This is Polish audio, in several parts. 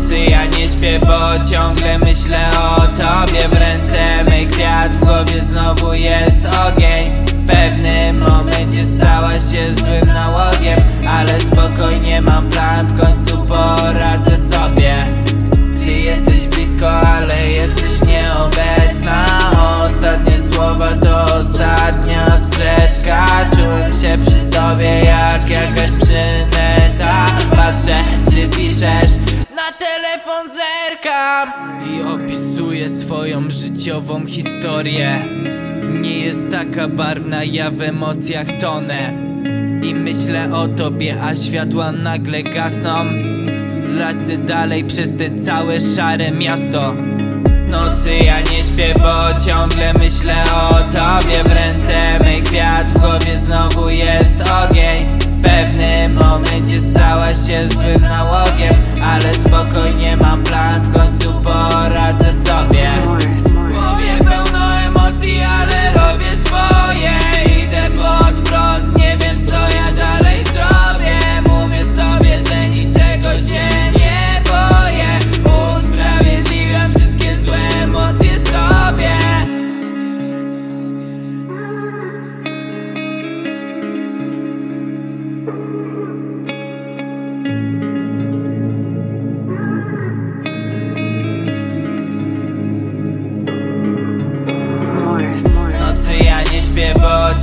nocy ja nie śpię, bo ciągle myślę o tobie W ręce. Na telefon zerkam. I opisuję swoją życiową historię. Nie jest taka barwna, ja w emocjach tonę. I myślę o tobie, a światła nagle gasną. Lecę dalej przez te całe szare miasto. Nocy ja nie śpię, bo ciągle myślę o tobie W ręce. Mej kwiat, w głowie znowu jest ogień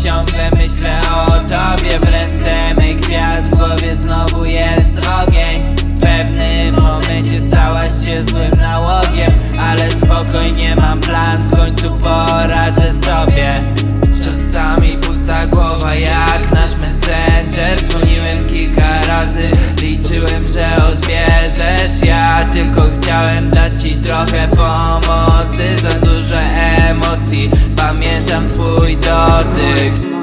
ciągle myślę o tobie W ręce mej kwiat, w głowie znowu jest ogień. W pewnym momencie stałaś się złym nałogiem Ale spokojnie mam plan, w końcu poradzę sobie. Czasami pusta głowa jak nasz messenger. Dzwoniłem kilka razy, liczyłem, że odbierzesz. Ja tylko chciałem dać ci trochę pomocy emocji, pamiętam twój dotyk